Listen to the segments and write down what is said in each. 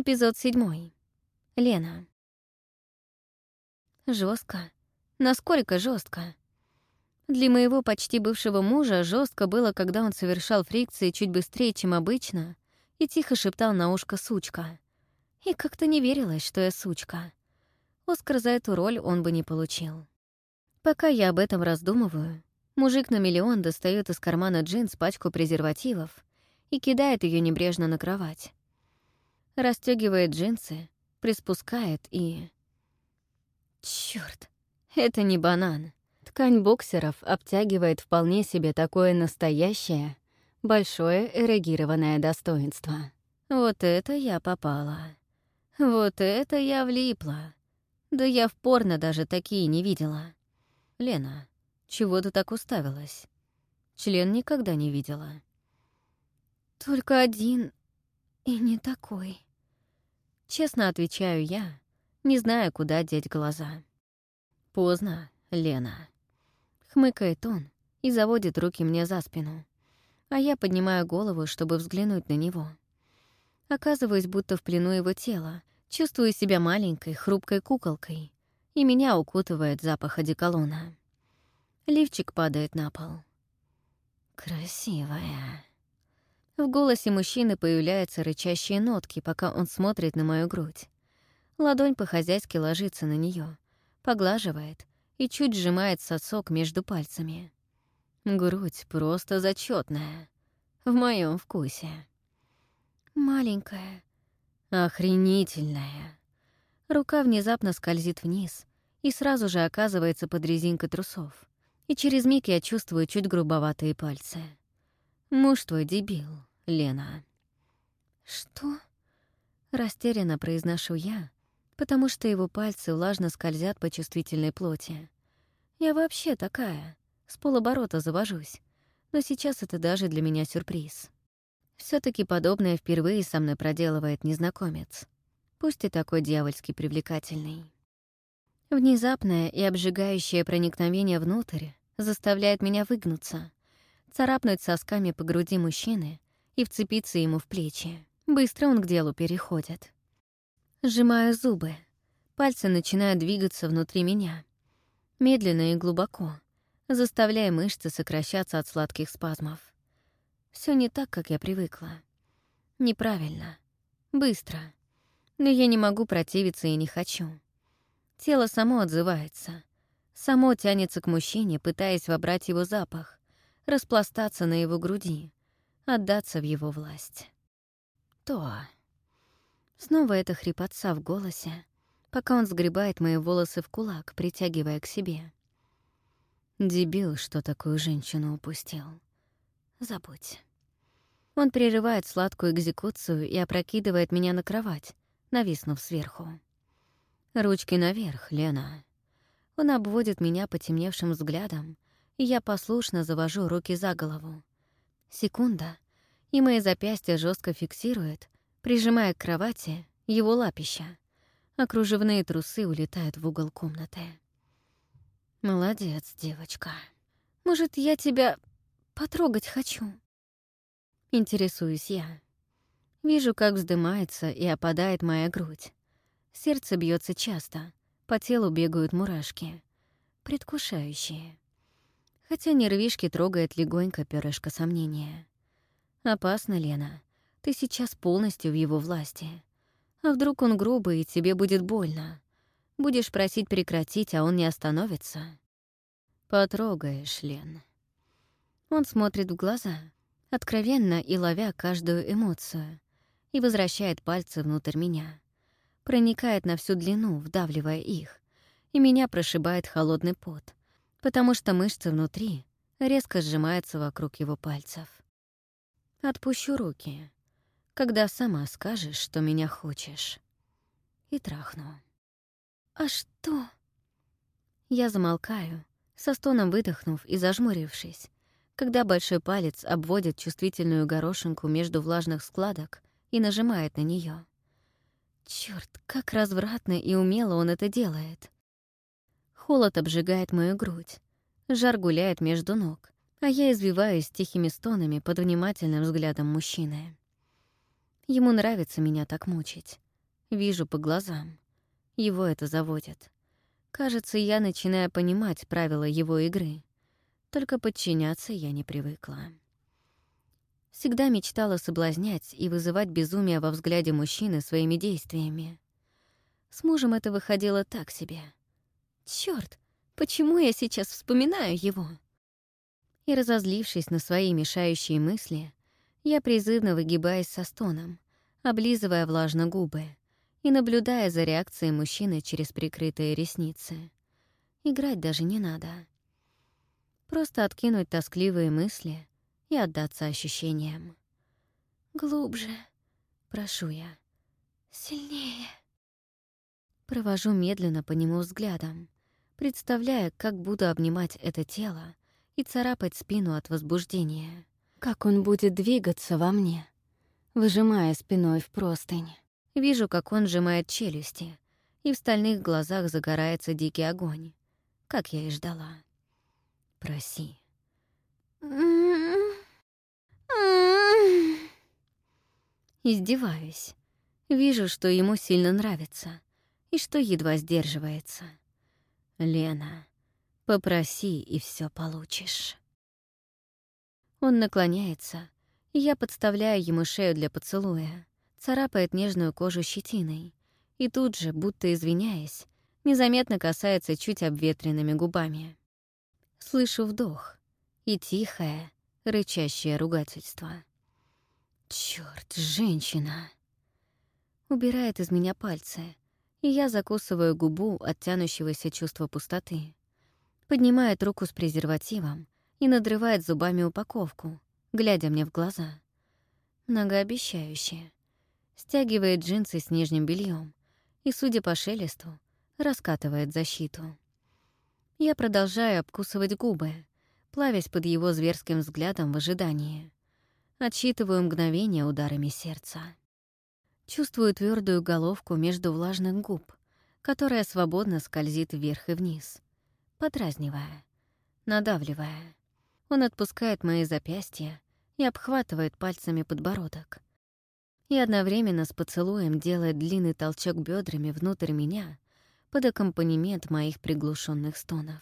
Эпизод седьмой. Лена. Жестко. Насколько жестко? Для моего почти бывшего мужа жестко было, когда он совершал фрикции чуть быстрее, чем обычно, и тихо шептал на ушко «сучка». И как-то не верилось, что я сучка. Оскар за эту роль он бы не получил. Пока я об этом раздумываю, мужик на миллион достает из кармана джинс пачку презервативов и кидает ее небрежно на кровать. Расстегивает джинсы, приспускает и... Чёрт, это не банан. Ткань боксеров обтягивает вполне себе такое настоящее, большое эрегированное достоинство. Вот это я попала. Вот это я влипла. Да я в порно даже такие не видела. Лена, чего ты так уставилась? Член никогда не видела. Только один и не такой. Честно отвечаю я, не зная, куда деть глаза. Поздно, Лена. Хмыкает он и заводит руки мне за спину. А я поднимаю голову, чтобы взглянуть на него. Оказываюсь, будто в плену его тела, чувствую себя маленькой, хрупкой куколкой, и меня укутывает запах одеколона. Лифчик падает на пол. «Красивая». В голосе мужчины появляются рычащие нотки, пока он смотрит на мою грудь. Ладонь по-хозяйски ложится на нее, поглаживает и чуть сжимает сосок между пальцами. Грудь просто зачетная, в моем вкусе. Маленькая, охренительная. Рука внезапно скользит вниз и сразу же оказывается под резинкой трусов. И через миг я чувствую чуть грубоватые пальцы. Муж твой дебил. Лена. «Что?» — растерянно произношу я, потому что его пальцы влажно скользят по чувствительной плоти. Я вообще такая, с полоборота завожусь, но сейчас это даже для меня сюрприз. все таки подобное впервые со мной проделывает незнакомец, пусть и такой дьявольски привлекательный. Внезапное и обжигающее проникновение внутрь заставляет меня выгнуться, царапнуть сосками по груди мужчины и вцепиться ему в плечи. Быстро он к делу переходит. Сжимаю зубы. Пальцы начинают двигаться внутри меня. Медленно и глубоко, заставляя мышцы сокращаться от сладких спазмов. Все не так, как я привыкла. Неправильно. Быстро. Но я не могу противиться и не хочу. Тело само отзывается. Само тянется к мужчине, пытаясь вобрать его запах, распластаться на его груди, отдаться в его власть. То. Снова эта хрипотца в голосе, пока он сгребает мои волосы в кулак, притягивая к себе. Дебил, что такую женщину упустил. Забудь. Он прерывает сладкую экзекуцию и опрокидывает меня на кровать, нависнув сверху. Ручки наверх, Лена. Он обводит меня потемневшим взглядом, и я послушно завожу руки за голову. Секунда, и мои запястья жестко фиксирует, прижимая к кровати его лапища, а кружевные трусы улетают в угол комнаты. «Молодец, девочка. Может, я тебя потрогать хочу?» Интересуюсь я. Вижу, как вздымается и опадает моя грудь. Сердце бьется часто, по телу бегают мурашки. Предвкушающие хотя нервишки трогает легонько перышко сомнения. «Опасно, Лена. Ты сейчас полностью в его власти. А вдруг он грубый, и тебе будет больно? Будешь просить прекратить, а он не остановится?» «Потрогаешь, Лен». Он смотрит в глаза, откровенно и ловя каждую эмоцию, и возвращает пальцы внутрь меня. Проникает на всю длину, вдавливая их, и меня прошибает холодный пот потому что мышцы внутри резко сжимаются вокруг его пальцев. Отпущу руки, когда сама скажешь, что меня хочешь. И трахну. «А что?» Я замолкаю, со стоном выдохнув и зажмурившись, когда большой палец обводит чувствительную горошинку между влажных складок и нажимает на нее. Черт, как развратно и умело он это делает. Холод обжигает мою грудь. Жар гуляет между ног, а я извиваюсь тихими стонами под внимательным взглядом мужчины. Ему нравится меня так мучить. Вижу по глазам. Его это заводит. Кажется, я начинаю понимать правила его игры. Только подчиняться я не привыкла. Всегда мечтала соблазнять и вызывать безумие во взгляде мужчины своими действиями. С мужем это выходило так себе. Чёрт, почему я сейчас вспоминаю его? И разозлившись на свои мешающие мысли, я призывно выгибаюсь со стоном, облизывая влажно губы и наблюдая за реакцией мужчины через прикрытые ресницы. Играть даже не надо. Просто откинуть тоскливые мысли и отдаться ощущениям. «Глубже», — прошу я. «Сильнее». Провожу медленно по нему взглядом, представляя, как буду обнимать это тело и царапать спину от возбуждения. Как он будет двигаться во мне, выжимая спиной в простынь. Вижу, как он сжимает челюсти, и в стальных глазах загорается дикий огонь, как я и ждала. Проси. Издеваюсь. Вижу, что ему сильно нравится и что едва сдерживается. Лена, попроси, и все получишь. Он наклоняется, и я подставляю ему шею для поцелуя, царапает нежную кожу щетиной, и тут же, будто извиняясь, незаметно касается чуть обветренными губами. Слышу вдох и тихое, рычащее ругательство. Чёрт, женщина! Убирает из меня пальцы, и я закусываю губу от тянущегося чувства пустоты. Поднимает руку с презервативом и надрывает зубами упаковку, глядя мне в глаза. Многообещающе. Стягивает джинсы с нижним бельем и, судя по шелесту, раскатывает защиту. Я продолжаю обкусывать губы, плавясь под его зверским взглядом в ожидании. Отсчитываю мгновения ударами сердца. Чувствую твердую головку между влажных губ, которая свободно скользит вверх и вниз, подразнивая, надавливая. Он отпускает мои запястья и обхватывает пальцами подбородок. И одновременно с поцелуем делает длинный толчок бедрами внутрь меня, под аккомпанемент моих приглушенных стонов.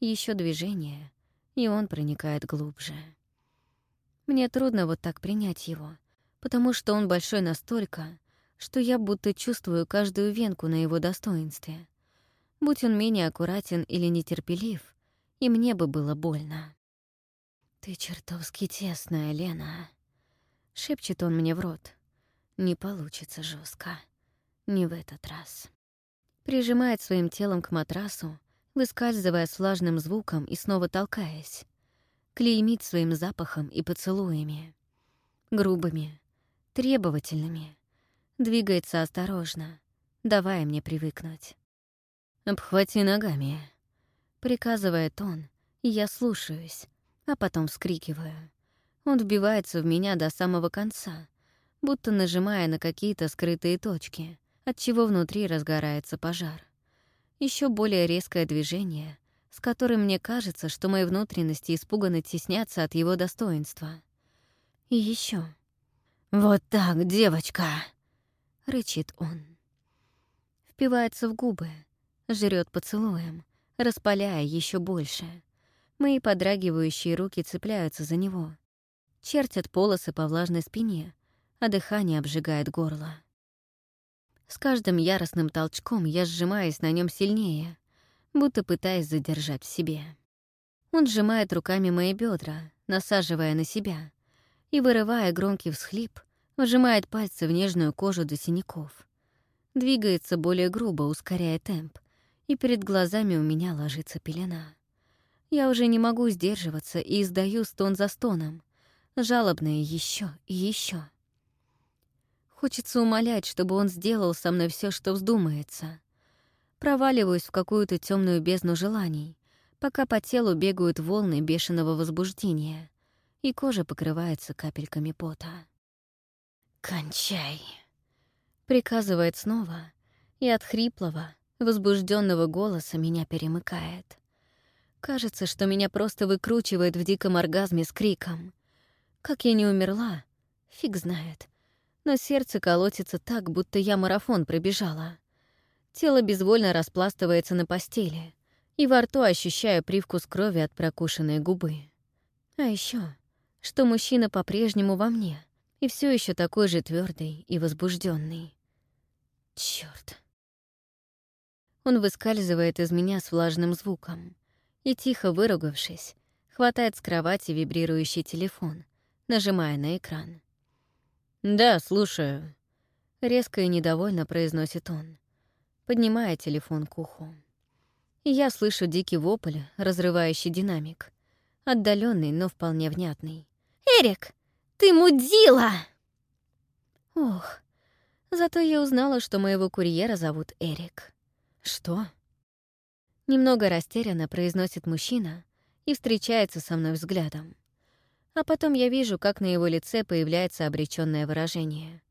Еще движение, и он проникает глубже. Мне трудно вот так принять его, потому что он большой настолько, что я будто чувствую каждую венку на его достоинстве. Будь он менее аккуратен или нетерпелив, и мне бы было больно. «Ты чертовски тесная, Лена», — шепчет он мне в рот. «Не получится жестко. Не в этот раз» прижимает своим телом к матрасу, выскальзывая с влажным звуком и снова толкаясь, клеймит своим запахом и поцелуями. Грубыми, требовательными, двигается осторожно, давая мне привыкнуть. «Обхвати ногами», — приказывает он, и я слушаюсь, а потом вскрикиваю. Он вбивается в меня до самого конца, будто нажимая на какие-то скрытые точки — отчего внутри разгорается пожар. Еще более резкое движение, с которым мне кажется, что мои внутренности испуганно теснятся от его достоинства. И еще. «Вот так, девочка!» — рычит он. Впивается в губы, жрет поцелуем, распаляя еще больше. Мои подрагивающие руки цепляются за него, чертят полосы по влажной спине, а дыхание обжигает горло. С каждым яростным толчком я сжимаюсь на нем сильнее, будто пытаясь задержать в себе. Он сжимает руками мои бедра, насаживая на себя, и, вырывая громкий всхлип, вжимает пальцы в нежную кожу до синяков. Двигается более грубо, ускоряя темп, и перед глазами у меня ложится пелена. Я уже не могу сдерживаться и издаю стон за стоном, жалобные еще и еще. Хочется умолять, чтобы он сделал со мной все, что вздумается. Проваливаюсь в какую-то темную бездну желаний, пока по телу бегают волны бешеного возбуждения, и кожа покрывается капельками пота. «Кончай!» — приказывает снова, и от хриплого, возбужденного голоса меня перемыкает. Кажется, что меня просто выкручивает в диком оргазме с криком. Как я не умерла, фиг знает — но сердце колотится так, будто я марафон пробежала. Тело безвольно распластывается на постели, и во рту ощущаю привкус крови от прокушенной губы. А еще, что мужчина по-прежнему во мне и все еще такой же твердый и возбужденный. Черт! Он выскальзывает из меня с влажным звуком и, тихо выругавшись, хватает с кровати вибрирующий телефон, нажимая на экран. «Да, слушаю», — резко и недовольно произносит он, поднимая телефон к уху. И я слышу дикий вопль, разрывающий динамик, отдаленный, но вполне внятный. «Эрик, ты мудила!» Ох, зато я узнала, что моего курьера зовут Эрик. «Что?» Немного растерянно произносит мужчина и встречается со мной взглядом. А потом я вижу, как на его лице появляется обречённое выражение.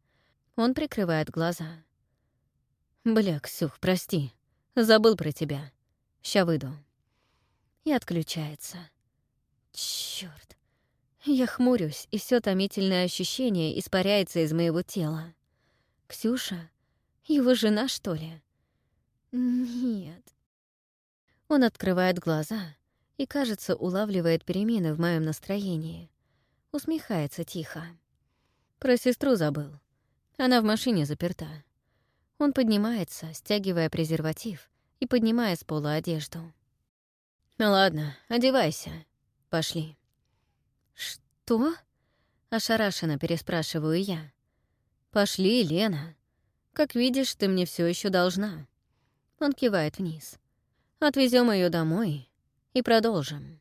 Он прикрывает глаза. «Бля, Ксюх, прости. Забыл про тебя. Ща выйду». И отключается. Я хмурюсь, и всё томительное ощущение испаряется из моего тела. Ксюша? Его жена, что ли? Нет. Он открывает глаза и, кажется, улавливает перемены в моем настроении усмехается тихо. Про сестру забыл. Она в машине заперта. Он поднимается, стягивая презерватив и поднимая с пола одежду. «Ну ладно, одевайся. Пошли». «Что?» — ошарашенно переспрашиваю я. «Пошли, Лена. Как видишь, ты мне все еще должна». Он кивает вниз. Отвезем ее домой и продолжим.